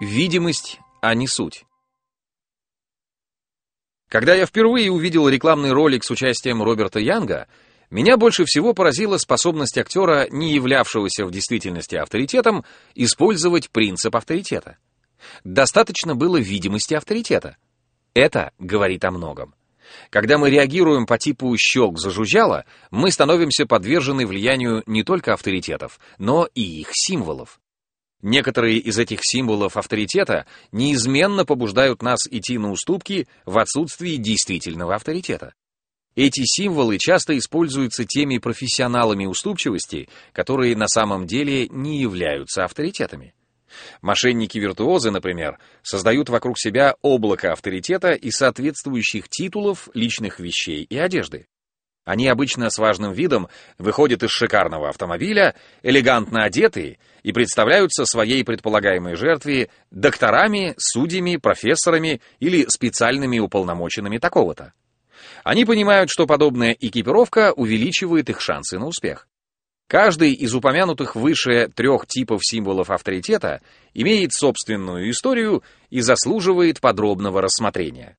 Видимость, а не суть. Когда я впервые увидел рекламный ролик с участием Роберта Янга, меня больше всего поразила способность актера, не являвшегося в действительности авторитетом, использовать принцип авторитета. Достаточно было видимости авторитета. Это говорит о многом. Когда мы реагируем по типу «щелк зажужжало», мы становимся подвержены влиянию не только авторитетов, но и их символов. Некоторые из этих символов авторитета неизменно побуждают нас идти на уступки в отсутствии действительного авторитета. Эти символы часто используются теми профессионалами уступчивости, которые на самом деле не являются авторитетами. Мошенники-виртуозы, например, создают вокруг себя облако авторитета и соответствующих титулов, личных вещей и одежды. Они обычно с важным видом выходят из шикарного автомобиля, элегантно одетые и представляются своей предполагаемой жертве докторами, судьями, профессорами или специальными уполномоченными такого-то. Они понимают, что подобная экипировка увеличивает их шансы на успех. Каждый из упомянутых выше трех типов символов авторитета имеет собственную историю и заслуживает подробного рассмотрения.